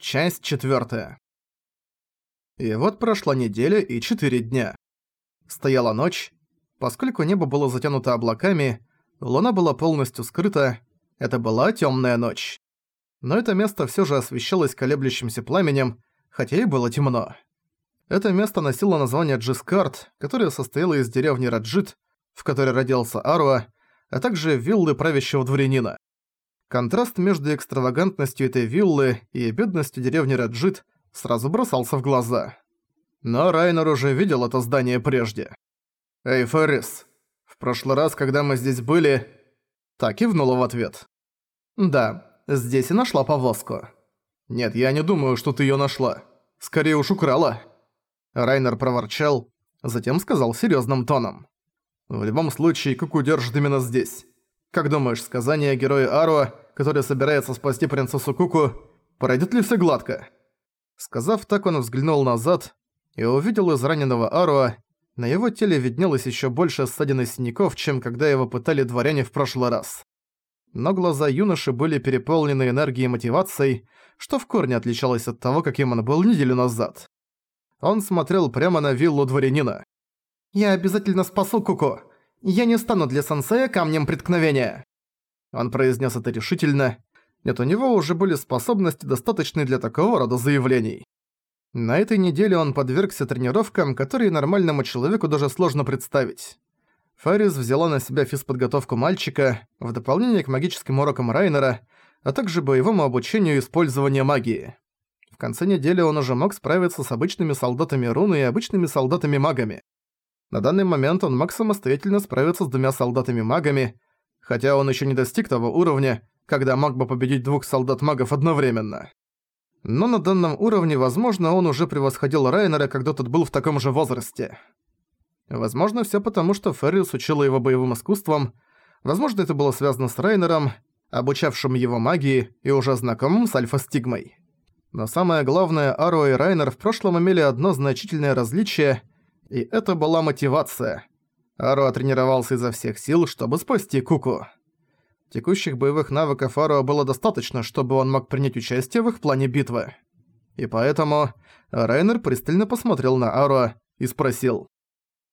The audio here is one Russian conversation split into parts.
Часть четвертая. И вот прошла неделя и четыре дня. Стояла ночь. Поскольку небо было затянуто облаками, луна была полностью скрыта, это была темная ночь. Но это место все же освещалось колеблющимся пламенем, хотя и было темно. Это место носило название Джискарт, которое состояло из деревни Раджит, в которой родился Аруа, а также виллы правящего дворянина. Контраст между экстравагантностью этой виллы и бедностью деревни Раджит сразу бросался в глаза. Но Райнер уже видел это здание прежде. «Эй, Феррис, в прошлый раз, когда мы здесь были...» Так и внула в ответ. «Да, здесь и нашла повозку». «Нет, я не думаю, что ты её нашла. Скорее уж украла». Райнер проворчал, затем сказал серьёзным тоном. «В любом случае, как удержит именно здесь. Как думаешь, сказание героя Аруа, который собирается спасти принцессу Куку, пройдет ли все гладко?» Сказав так, он взглянул назад и увидел израненного Аруа. На его теле виднелось еще больше ссадин и синяков, чем когда его пытали дворяне в прошлый раз. Но глаза юноши были переполнены энергией и мотивацией, что в корне отличалось от того, каким он был неделю назад. Он смотрел прямо на виллу дворянина. «Я обязательно спасу Куку!» Я не стану для сенсея камнем преткновения!» Он произнес это решительно. Нет, у него уже были способности, достаточные для такого рода заявлений. На этой неделе он подвергся тренировкам, которые нормальному человеку даже сложно представить. Фарис взяла на себя физподготовку мальчика, в дополнение к магическим урокам Райнера, а также боевому обучению использования магии. В конце недели он уже мог справиться с обычными солдатами руны и обычными солдатами-магами. На данный момент он мог самостоятельно справиться с двумя солдатами-магами, хотя он еще не достиг того уровня, когда мог бы победить двух солдат-магов одновременно. Но на данном уровне, возможно, он уже превосходил Райнера, когда тот был в таком же возрасте. Возможно, все потому, что Феррис учила его боевым искусствам, возможно, это было связано с Райнером, обучавшим его магии и уже знакомым с Альфа-Стигмой. Но самое главное, Аро и Райнер в прошлом имели одно значительное различие, и это была мотивация. Аруа тренировался изо всех сил, чтобы спасти Куку. Текущих боевых навыков Аруа было достаточно, чтобы он мог принять участие в их плане битвы. И поэтому Райнер пристально посмотрел на Аруа и спросил.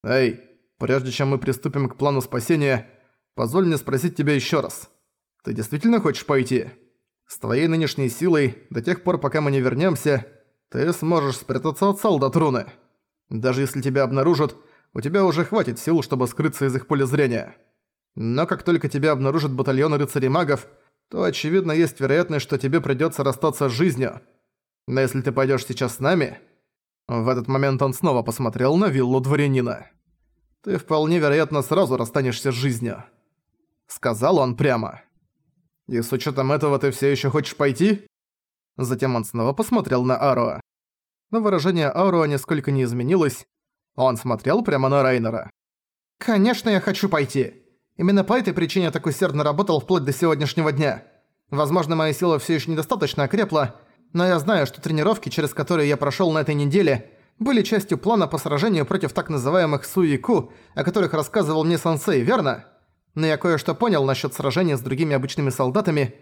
«Эй, прежде чем мы приступим к плану спасения, позволь мне спросить тебя еще раз. Ты действительно хочешь пойти? С твоей нынешней силой, до тех пор, пока мы не вернемся, ты сможешь спрятаться от солдат руны». Даже если тебя обнаружат, у тебя уже хватит сил, чтобы скрыться из их поля зрения. Но как только тебя обнаружат батальоны рыцарей-магов, то очевидно есть вероятность, что тебе придётся расстаться с жизнью. Но если ты пойдёшь сейчас с нами...» В этот момент он снова посмотрел на виллу дворянина. «Ты вполне вероятно сразу расстанешься с жизнью», — сказал он прямо. «И с учётом этого ты всё ещё хочешь пойти?» Затем он снова посмотрел на Аруа но выражение Ауруа нисколько не изменилось. Он смотрел прямо на Райнера. «Конечно, я хочу пойти. Именно по этой причине я так усердно работал вплоть до сегодняшнего дня. Возможно, моя сила все еще недостаточно окрепла, но я знаю, что тренировки, через которые я прошел на этой неделе, были частью плана по сражению против так называемых Суику, о которых рассказывал мне сенсей, верно? Но я кое-что понял насчет сражения с другими обычными солдатами.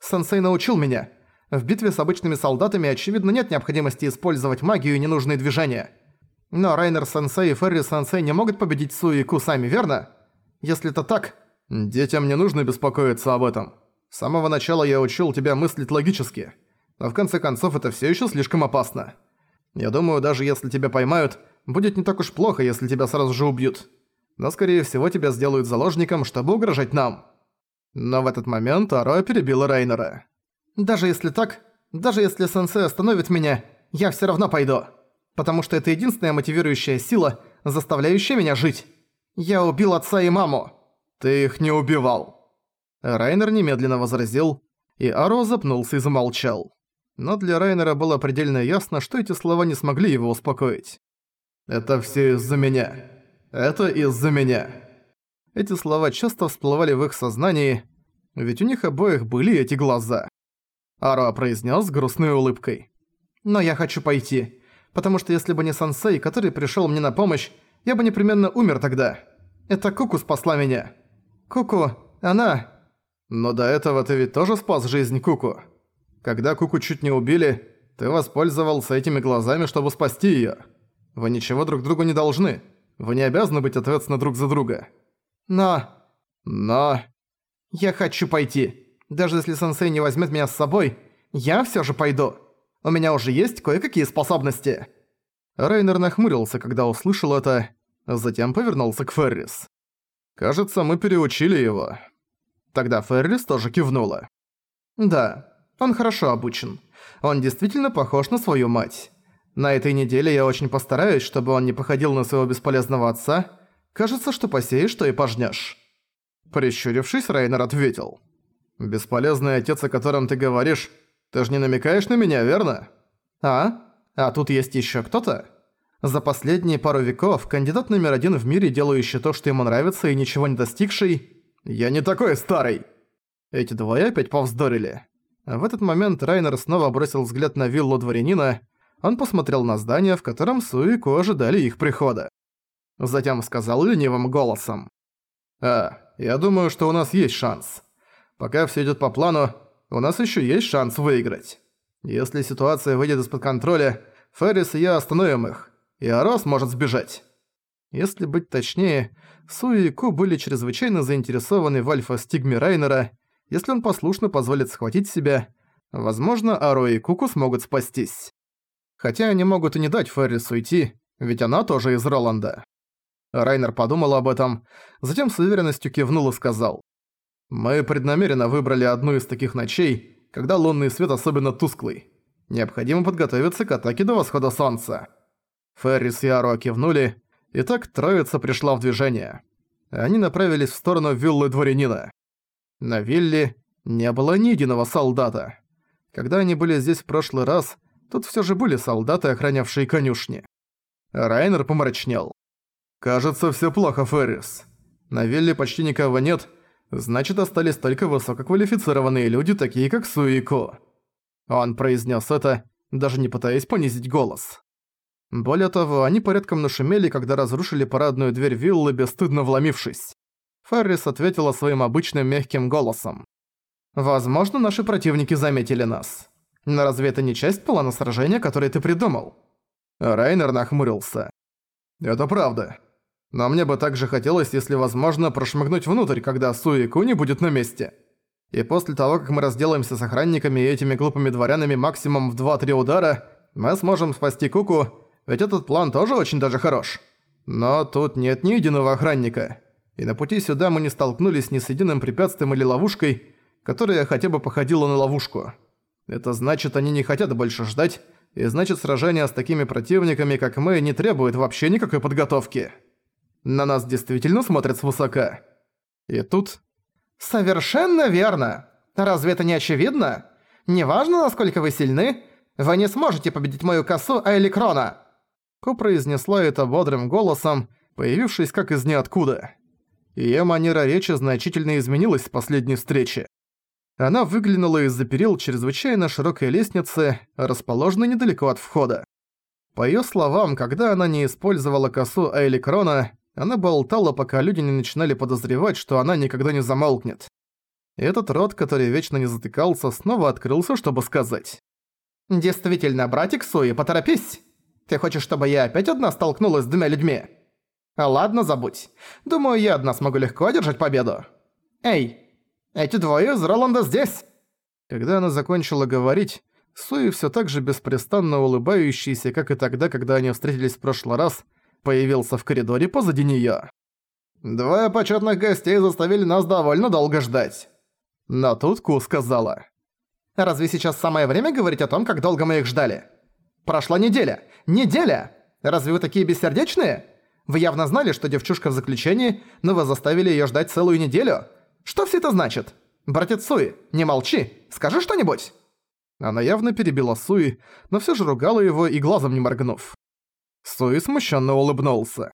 Сенсей научил меня, в битве с обычными солдатами, очевидно, нет необходимости использовать магию и ненужные движения. Но Райнер-сенсей и Ферри-сенсей не могут победить Су и Ку сами, верно? Если это так, детям не нужно беспокоиться об этом. С самого начала я учил тебя мыслить логически. Но в конце концов это все еще слишком опасно. Я думаю, даже если тебя поймают, будет не так уж плохо, если тебя сразу же убьют. Но скорее всего тебя сделают заложником, чтобы угрожать нам. Но в этот момент Аро перебила Райнера. Даже если так, даже если сенсей остановит меня, я всё равно пойду. Потому что это единственная мотивирующая сила, заставляющая меня жить. Я убил отца и маму. Ты их не убивал. Райнер немедленно возразил, и Аро запнулся и замолчал. Но для Райнера было предельно ясно, что эти слова не смогли его успокоить. «Это всё из-за меня. Это из-за меня». Эти слова часто всплывали в их сознании, ведь у них обоих были эти глаза. Аруа произнес с грустной улыбкой. «Но я хочу пойти, потому что если бы не сенсей, который пришел мне на помощь, я бы непременно умер тогда. Это Куку спасла меня. Куку, она...» «Но до этого ты ведь тоже спас жизнь Куку. Когда Куку чуть не убили, ты воспользовался этими глазами, чтобы спасти её. Вы ничего друг другу не должны. Вы не обязаны быть ответственны друг за друга. Но... Но... Я хочу пойти. Даже если сенсей не возьмет меня с собой, я всё же пойду. У меня уже есть кое-какие способности. Рейнер нахмурился, когда услышал это, затем повернулся к Феррис. «Кажется, мы переучили его». Тогда Феррис тоже кивнула. «Да, он хорошо обучен. Он действительно похож на свою мать. На этой неделе я очень постараюсь, чтобы он не походил на своего бесполезного отца. Кажется, что посеешь, что и пожнешь. Прищурившись, Рейнер ответил. «Бесполезный отец, о котором ты говоришь, ты же не намекаешь на меня, верно?» «А? А тут есть еще кто-то?» За последние пару веков кандидат номер один в мире, делающий то, что ему нравится и ничего не достигший... «Я не такой старый!» Эти двое опять повздорили. В этот момент Райнер снова бросил взгляд на виллу дворянина, он посмотрел на здание, в котором Суику ожидали их прихода. Затем сказал ленивым голосом. «А, я думаю, что у нас есть шанс. Пока всё идёт по плану, у нас ещё есть шанс выиграть. Если ситуация выйдет из-под контроля, Феррис и я остановим их, и Арос может сбежать». Если быть точнее, Суи и Ку были чрезвычайно заинтересованы в альфа-стигме Райнера. Если он послушно позволит схватить себя, возможно, Аро и Куку смогут спастись. Хотя они могут и не дать Феррис уйти, ведь она тоже из Роланда. Райнер подумал об этом, затем с уверенностью кивнул и сказал. «Мы преднамеренно выбрали одну из таких ночей, когда лунный свет особенно тусклый. Необходимо подготовиться к атаке до восхода солнца». Феррис и Аро кивнули, и так троица пришла в движение. Они направились в сторону виллы дворянина. На вилле не было ни единого солдата. Когда они были здесь в прошлый раз, тут все же были солдаты, охранявшие конюшни. Райнер помрачнел. «Кажется, все плохо, Феррис. На вилле почти никого нет, значит, остались только высококвалифицированные люди, такие как Суико». Он произнес это, даже не пытаясь понизить голос. Более того, они порядком нашумели, когда разрушили парадную дверь виллы, бесстыдно вломившись. Феррис ответила своим обычным мягким голосом. «Возможно, наши противники заметили нас. Но разве это не часть плана сражения, который ты придумал?» Райнер нахмурился. «Это правда. Но мне бы также хотелось, если возможно, прошмыгнуть внутрь, когда Суику не будет на месте. И после того, как мы разделаемся с охранниками и этими глупыми дворянами максимум в 2-3 удара, мы сможем спасти Куку, ведь этот план тоже очень даже хорош. Но тут нет ни единого охранника. И на пути сюда мы не столкнулись ни с единым препятствием или ловушкой, которая хотя бы походила на ловушку. Это значит, они не хотят больше ждать, и значит, сражение с такими противниками, как мы, не требует вообще никакой подготовки. На нас действительно смотрят свысока. И тут... «Совершенно верно! Разве это не очевидно? Неважно, насколько вы сильны, вы не сможете победить мою косу Айликрона!» Ко произнесла это бодрым голосом, появившись как из ниоткуда. Её манера речи значительно изменилась с последней встречи. Она выглянула из-за перил чрезвычайно широкой лестницы, расположенной недалеко от входа. По её словам, когда она не использовала косу Эйли Крона, она болтала, пока люди не начинали подозревать, что она никогда не замолкнет. Этот рот, который вечно не затыкался, снова открылся, чтобы сказать. «Действительно, братик Суи, поторопись! Ты хочешь, чтобы я опять одна столкнулась с двумя людьми?» «Ладно, забудь. Думаю, я одна смогу легко одержать победу. Эй, эти двое из Роланда здесь!» Когда она закончила говорить, Суи все так же беспрестанно улыбающийся, как и тогда, когда они встретились в прошлый раз, появился в коридоре позади неё. «Двое почетных гостей заставили нас довольно долго ждать». Но тут Ку сказала. «Разве сейчас самое время говорить о том, как долго мы их ждали? Прошла неделя! Неделя! Разве вы такие бессердечные? Вы явно знали, что девчушка в заключении, но вы заставили её ждать целую неделю. Что все это значит? Братец Суи, не молчи, скажи что-нибудь!» Она явно перебила Суи, но всё же ругала его и глазом не моргнув. Суи смущенно улыбнулся.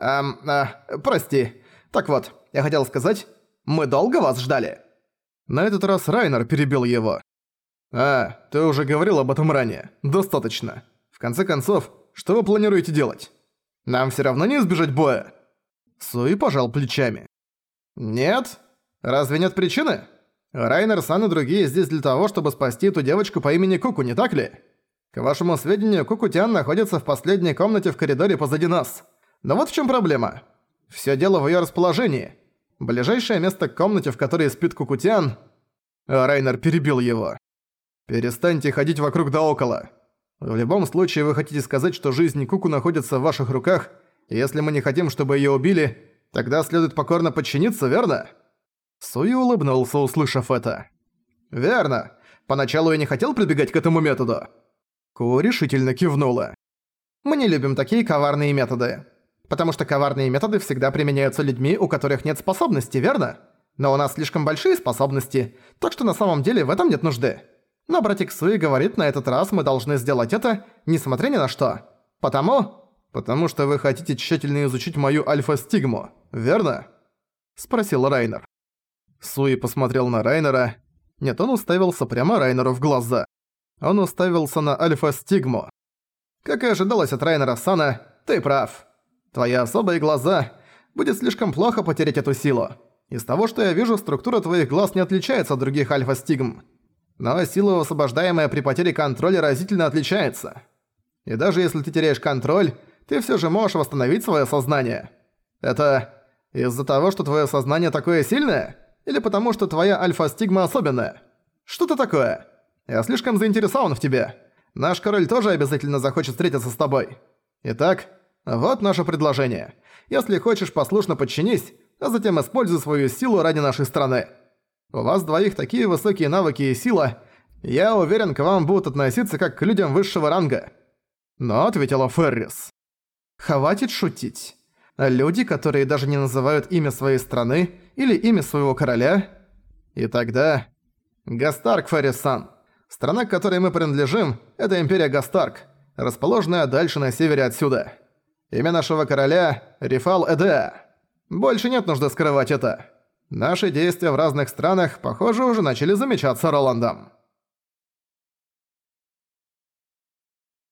«Эм, э, прости. Так вот, я хотел сказать, мы долго вас ждали?» На этот раз Райнер перебил его. «А, ты уже говорил об этом ранее. Достаточно. В конце концов, что вы планируете делать? Нам всё равно не избежать боя?» Суи пожал плечами. «Нет? Разве нет причины? Райнер, Сан и другие здесь для того, чтобы спасти эту девочку по имени Куку, не так ли? К вашему сведению, Кукутян находится в последней комнате в коридоре позади нас. Но вот в чем проблема. Все дело в ее расположении. Ближайшее место к комнате, в которой спит Кукутян... А Райнер перебил его. «Перестаньте ходить вокруг да около. В любом случае вы хотите сказать, что жизнь Куку находится в ваших руках, и если мы не хотим, чтобы ее убили, тогда следует покорно подчиниться, верно?» Суи улыбнулся, услышав это. «Верно. Поначалу я не хотел прибегать к этому методу». Ку решительно кивнула. «Мы не любим такие коварные методы. Потому что коварные методы всегда применяются людьми, у которых нет способностей, верно? Но у нас слишком большие способности, так что на самом деле в этом нет нужды. Но братик Суи говорит, на этот раз мы должны сделать это, несмотря ни на что. Потому... Потому что вы хотите тщательно изучить мою альфа-стигму, верно? Спросил Райнер. Суи посмотрел на Райнера. Нет, он уставился прямо Райнеру в глаза. Он уставился на альфа-стигму. Как и ожидалось от Райнера Сана, ты прав. Твои особые глаза. Будет слишком плохо потерять эту силу. Из того, что я вижу, структура твоих глаз не отличается от других альфа-стигм. Но сила, высвобождаемая при потере контроля, разительно отличается. И даже если ты теряешь контроль, ты всё же можешь восстановить своё сознание. Это из-за того, что твоё сознание такое сильное? Или потому, что твоя альфа-стигма особенная? Что-то такое. Я слишком заинтересован в тебе. Наш король тоже обязательно захочет встретиться с тобой. Итак, вот наше предложение. Если хочешь, послушно подчинись, а затем используй свою силу ради нашей страны. У вас двоих такие высокие навыки и сила, я уверен, к вам будут относиться как к людям высшего ранга». Но ответила Феррис. «Хватит шутить. Люди, которые даже не называют имя своей страны или имя своего короля. И тогда... Гастарк Феррисан. Страна, к которой мы принадлежим, это Империя Гастарк, расположенная дальше на севере отсюда. Имя нашего короля – Рифал Эдеа. Больше нет нужды скрывать это. Наши действия в разных странах, похоже, уже начали замечаться Роландом.